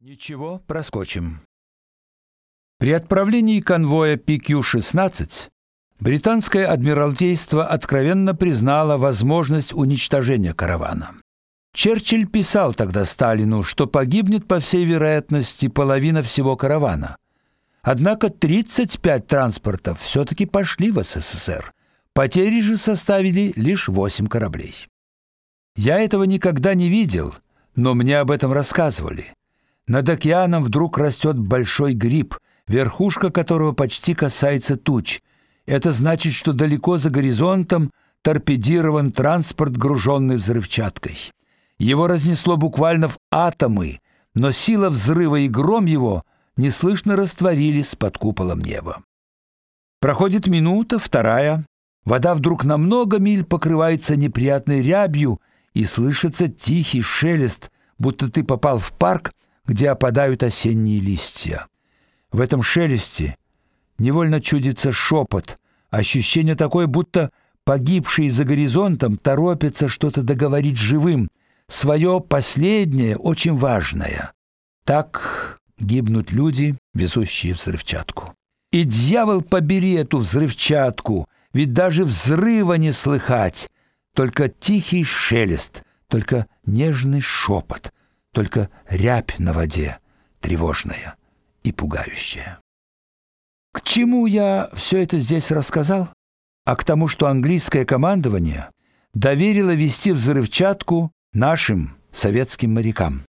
Ничего, проскочим. При отправлении конвоя PQ-16 британское адмиралтейство откровенно признало возможность уничтожения каравана. Черчилль писал тогда Сталину, что погибнет по всей вероятности половина всего каравана. Однако 35 транспортов все таки пошли в СССР. Потери же составили лишь 8 кораблей. Я этого никогда не видел, но мне об этом рассказывали. Над океаном вдруг растет большой гриб, верхушка которого почти касается туч. Это значит, что далеко за горизонтом торпедирован транспорт, груженный взрывчаткой. Его разнесло буквально в атомы, но сила взрыва и гром его неслышно растворились под куполом неба. Проходит минута, вторая. Вода вдруг на много миль покрывается неприятной рябью, и слышится тихий шелест, будто ты попал в парк, где опадают осенние листья. В этом шелесте невольно чудится шепот, ощущение такое, будто погибшие за горизонтом торопятся что-то договорить живым, свое последнее, очень важное. Так гибнут люди, везущие взрывчатку. И дьявол побери эту взрывчатку, ведь даже взрыва не слыхать, только тихий шелест, только нежный шепот, только рябь на воде, тревожная и пугающая. К чему я все это здесь рассказал? А к тому, что английское командование доверило вести взрывчатку нашим советским морякам.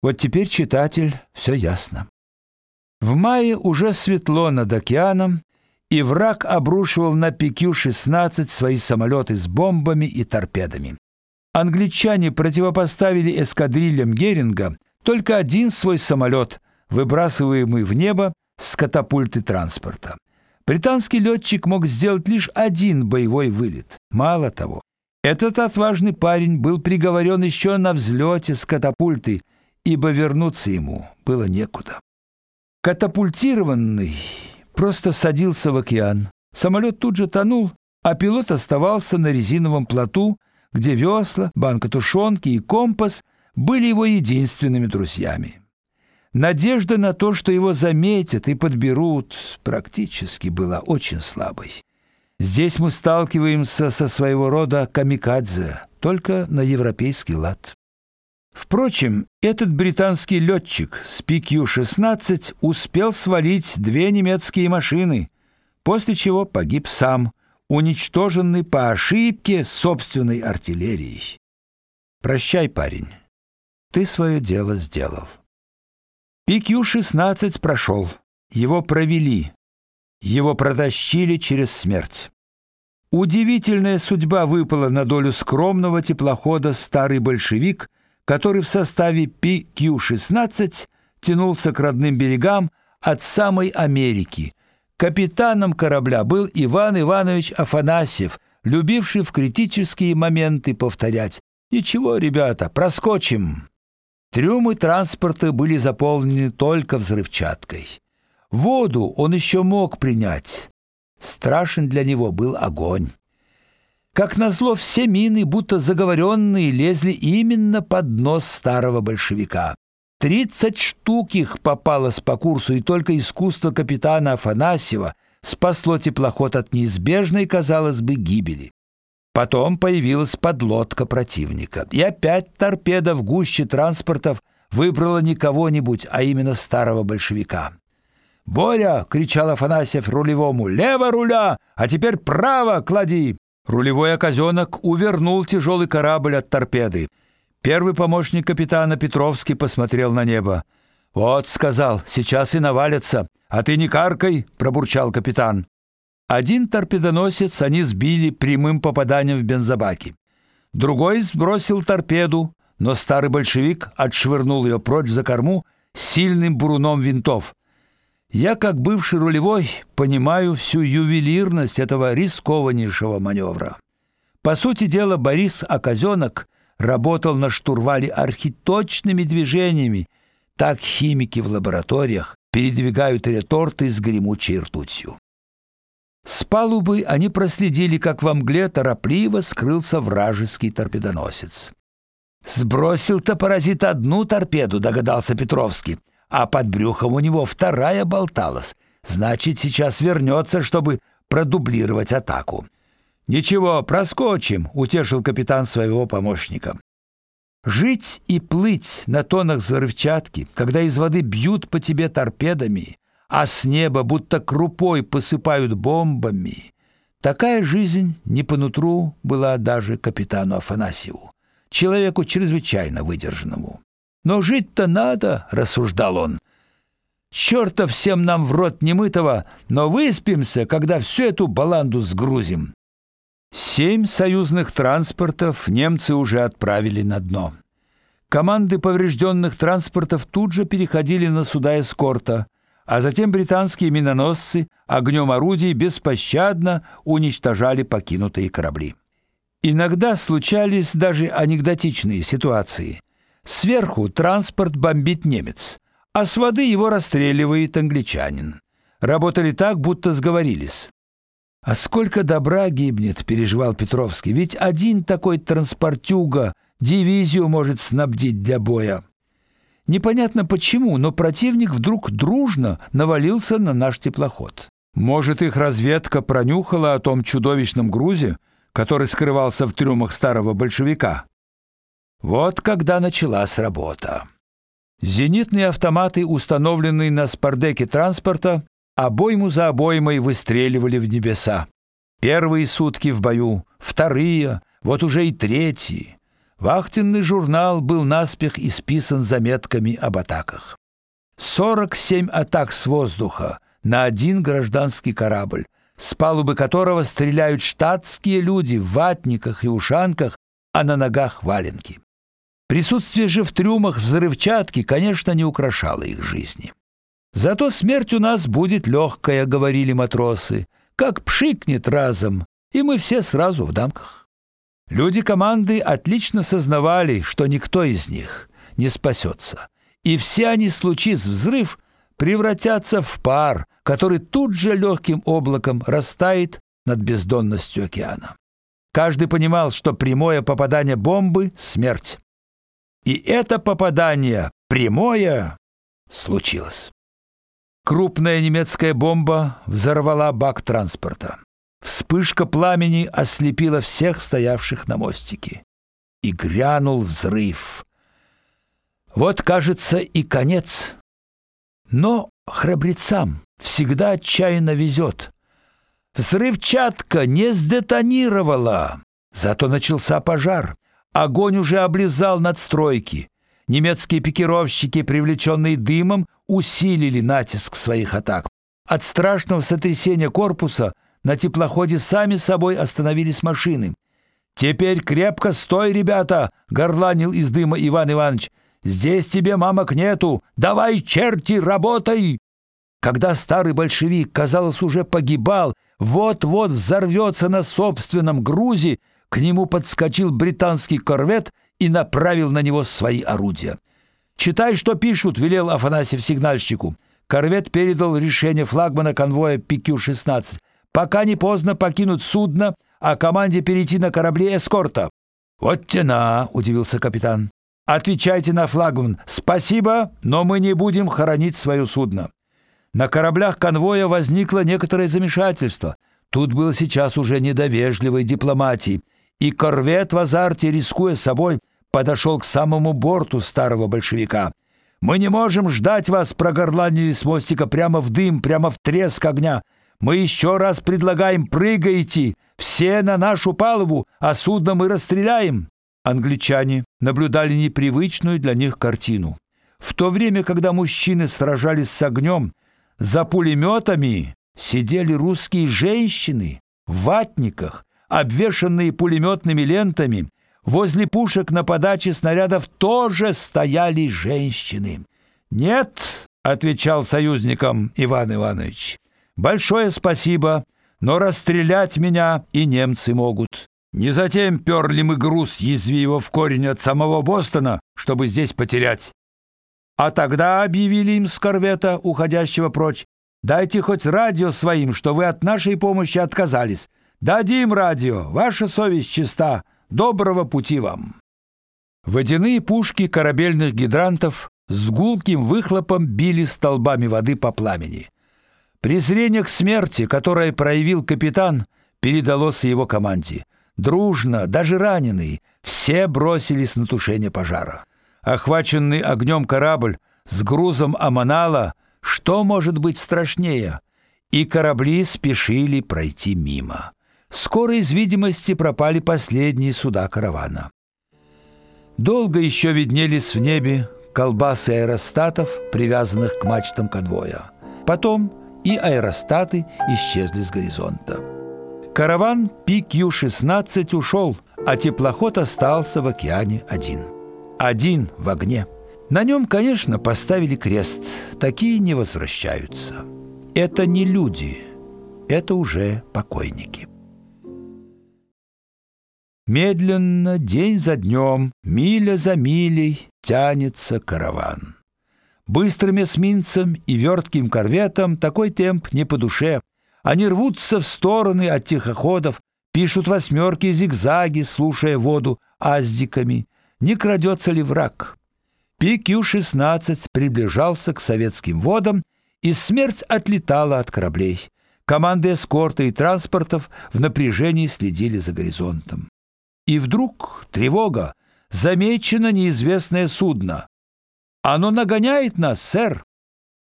Вот теперь читатель все ясно. В мае уже светло над океаном, и враг обрушивал на ПК-16 свои самолеты с бомбами и торпедами. Англичане противопоставили эскадрильям Геринга только один свой самолет, выбрасываемый в небо с катапульты транспорта. Британский летчик мог сделать лишь один боевой вылет. Мало того, этот отважный парень был приговорен еще на взлете с катапульты, ибо вернуться ему было некуда. Катапультированный просто садился в океан. Самолет тут же тонул, а пилот оставался на резиновом плоту, где весла, банка тушенки и компас были его единственными друзьями. Надежда на то, что его заметят и подберут, практически была очень слабой. Здесь мы сталкиваемся со своего рода камикадзе, только на европейский лад. Впрочем, этот британский летчик с PQ-16 успел свалить две немецкие машины, после чего погиб сам, уничтоженный по ошибке собственной артиллерией. Прощай, парень. Ты свое дело сделал. PQ-16 прошел. Его провели. Его протащили через смерть. Удивительная судьба выпала на долю скромного теплохода Старый большевик который в составе PQ-16 тянулся к родным берегам от самой Америки. Капитаном корабля был Иван Иванович Афанасьев, любивший в критические моменты повторять: "Ничего, ребята, проскочим". Трюмы транспорта были заполнены только взрывчаткой. Воду он еще мог принять. Страшен для него был огонь. Как назло, все мины, будто заговоренные, лезли именно под нос старого большевика. Тридцать штук их попалось по курсу, и только искусство капитана Афанасьева спасло теплоход от неизбежной, казалось бы, гибели. Потом появилась подлодка противника, и опять торпеда в гуще транспортов выбрала не кого-нибудь, а именно старого большевика. «Боря!» — кричал Афанасьев рулевому. «Лево руля, а теперь право клади!» Рулевой оказенок увернул тяжелый корабль от торпеды. Первый помощник капитана Петровский посмотрел на небо. «Вот», — сказал, — «сейчас и навалятся. А ты не каркай», — пробурчал капитан. Один торпедоносец они сбили прямым попаданием в бензобаки. Другой сбросил торпеду, но старый большевик отшвырнул ее прочь за корму сильным буруном винтов. Я, как бывший рулевой, понимаю всю ювелирность этого рискованнейшего маневра. По сути дела, Борис Оказенок работал на штурвале архиточными движениями. Так химики в лабораториях передвигают реторты с гремучей ртутью. С палубы они проследили, как во мгле торопливо скрылся вражеский торпедоносец. Сбросил-то паразит одну торпеду, догадался Петровский, а под брюхом у него вторая болталась. Значит, сейчас вернется, чтобы продублировать атаку. Ничего, проскочим, утешил капитан своего помощника. Жить и плыть на тонах взрывчатки, когда из воды бьют по тебе торпедами, а с неба будто крупой посыпают бомбами. Такая жизнь не по нутру была даже капитану Афанасьеву, человеку чрезвычайно выдержанному. Но жить-то надо, рассуждал он. Чёрта всем нам в рот немытого, но выспимся, когда всю эту баланду сгрузим. Семь союзных транспортов немцы уже отправили на дно. Команды поврежденных транспортов тут же переходили на суда эскорта, а затем британские миноносцы огнем орудий беспощадно уничтожали покинутые корабли. Иногда случались даже анекдотичные ситуации. Сверху транспорт бомбит немец, а с воды его расстреливает англичанин. Работали так, будто сговорились. А сколько добра гибнет, переживал Петровский. Ведь один такой транспортюга дивизию может снабдить для боя. Непонятно почему, но противник вдруг дружно навалился на наш теплоход. Может, их разведка пронюхала о том чудовищном грузе, который скрывался в трюмах старого большевика. Вот когда началась работа. Зенитные автоматы, установленные на спардеке транспорта, обойму за обоймой выстреливали в небеса. Первые сутки в бою, вторые, вот уже и третьи. Вахтенный журнал был наспех исписан заметками об атаках. 47 атак с воздуха на один гражданский корабль, с палубы которого стреляют штатские люди в ватниках и ушанках, а на ногах валенки. Присутствие же в трюмах взрывчатки, конечно, не украшало их жизни. Зато смерть у нас будет легкая, говорили матросы, как пшикнет разом, и мы все сразу в дамках. Люди команды отлично сознавали, что никто из них не спасется, и все они, случись взрыв, превратятся в пар, который тут же легким облаком растает над бездонностью океана. Каждый понимал, что прямое попадание бомбы смерть. И это попадание прямое случилось. Крупная немецкая бомба взорвала бак транспорта. Вспышка пламени ослепила всех стоявших на мостике. И грянул взрыв. Вот, кажется, и конец. Но храбрецам всегда отчаянно везет. Взрывчатка не сдетонировала, зато начался пожар. Огонь уже облизал надстройки. Немецкие пикировщики, привлеченные дымом, усилили натиск своих атак. От страшного сотрясения корпуса на теплоходе сами собой остановились машины. Теперь крепко стой, ребята, горланил из дыма Иван Иванович. Здесь тебе мамок нету. Давай, черти, работай. Когда старый большевик, казалось, уже погибал, вот-вот взорвется на собственном грузе, к нему подскочил британский корвет и направил на него свои орудия. Читай, что пишут, велел Афанасьев сигнальщику. Корвет передал решение флагмана конвоя ПК-16. Пока не поздно покинуть судно, а команде перейти на корабли эскорта. Вот тена, удивился капитан. Отвечайте на флагман. Спасибо, но мы не будем хоронить свое судно. На кораблях конвоя возникло некоторое замешательство. Тут было сейчас уже не до вежливой дипломатии, и корвет в азарте, рискуя собой, подошел к самому борту старого большевика. Мы не можем ждать вас, прогорланили с мостика прямо в дым, прямо в треск огня. Мы еще раз предлагаем прыгайте, все на нашу палубу, а судно мы расстреляем. Англичане наблюдали непривычную для них картину. В то время, когда мужчины сражались с огнем, за пулеметами сидели русские женщины в ватниках, обвешанные пулеметными лентами, Возле пушек на подаче снарядов тоже стояли женщины. "Нет", отвечал союзникам Иван Иванович. "Большое спасибо, но расстрелять меня и немцы могут. Не затем перли мы груз язвиво в корень от самого Бостона, чтобы здесь потерять. А тогда объявили им с корвета, уходящего прочь, дайте хоть радио своим, что вы от нашей помощи отказались. Дадим радио, ваша совесть чиста. Доброго пути вам. Водяные пушки корабельных гидрантов с гулким выхлопом били столбами воды по пламени. Презрение к смерти, которое проявил капитан, передалось его команде. Дружно, даже раненые, все бросились на тушение пожара. Охваченный огнем корабль с грузом аманала, что может быть страшнее? И корабли спешили пройти мимо. Скоро из видимости пропали последние суда каравана. Долго еще виднелись в небе колбасы аэростатов, привязанных к мачтам конвоя. Потом и аэростаты исчезли с горизонта. Караван PQ-16 ушел, а теплоход остался в океане один. Один в огне. На нем, конечно, поставили крест. Такие не возвращаются. Это не люди, это уже покойники. Медленно, день за днем, миля за милей тянется караван. Быстрым эсминцам и вертким корветам такой темп не по душе. Они рвутся в стороны от тихоходов, пишут восьмерки зигзаги, слушая воду аздиками. Не крадется ли враг? ПК-16 приближался к советским водам, и смерть отлетала от кораблей. Команды эскорта и транспортов в напряжении следили за горизонтом. И вдруг тревога, замечено неизвестное судно. Оно нагоняет нас, сэр.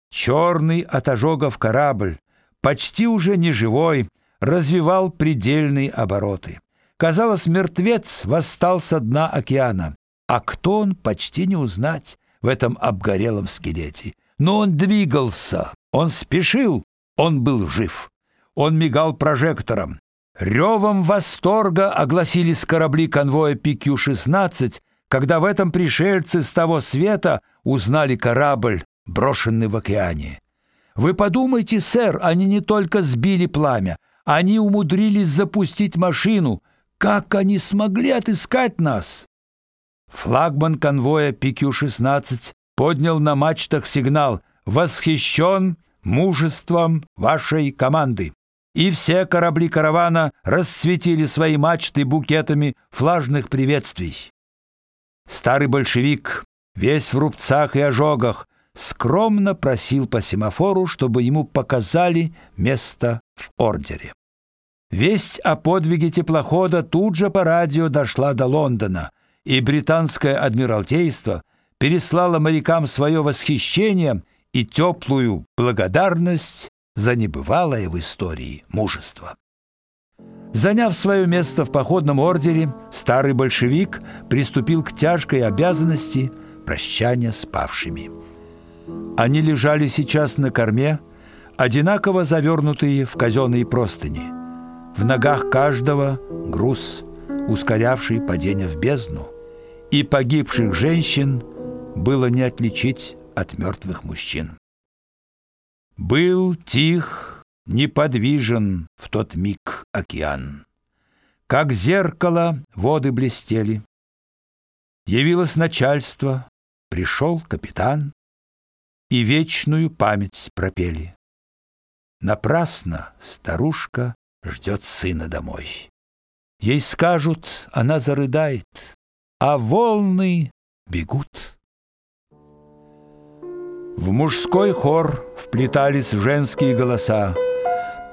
Черный от ожогов корабль, почти уже не живой, развивал предельные обороты. Казалось, мертвец восстал со дна океана. А кто он, почти не узнать в этом обгорелом скелете. Но он двигался, он спешил, он был жив. Он мигал прожектором. Ревом восторга огласились корабли конвоя PQ-16, когда в этом пришельцы с того света узнали корабль, брошенный в океане. Вы подумайте, сэр, они не только сбили пламя, они умудрились запустить машину. Как они смогли отыскать нас? Флагман конвоя PQ-16 поднял на мачтах сигнал «Восхищен мужеством вашей команды» и все корабли каравана расцветили свои мачты букетами флажных приветствий. Старый большевик, весь в рубцах и ожогах, скромно просил по семафору, чтобы ему показали место в ордере. Весть о подвиге теплохода тут же по радио дошла до Лондона, и британское адмиралтейство переслало морякам свое восхищение и теплую благодарность за небывалое в истории мужество. Заняв свое место в походном ордере, старый большевик приступил к тяжкой обязанности прощания с павшими. Они лежали сейчас на корме, одинаково завернутые в казенные простыни. В ногах каждого груз, ускорявший падение в бездну, и погибших женщин было не отличить от мертвых мужчин. Был тих, неподвижен в тот миг океан. Как зеркало воды блестели. Явилось начальство, пришел капитан, и вечную память пропели. Напрасно старушка ждет сына домой. Ей скажут, она зарыдает, а волны бегут. В мужской хор вплетались женские голоса.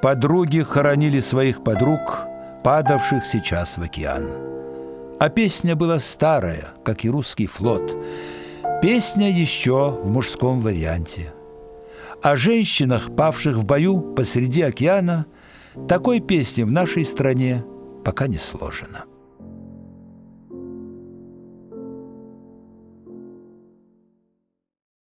Подруги хоронили своих подруг, падавших сейчас в океан. А песня была старая, как и русский флот. Песня еще в мужском варианте. О женщинах, павших в бою посреди океана, такой песни в нашей стране пока не сложено.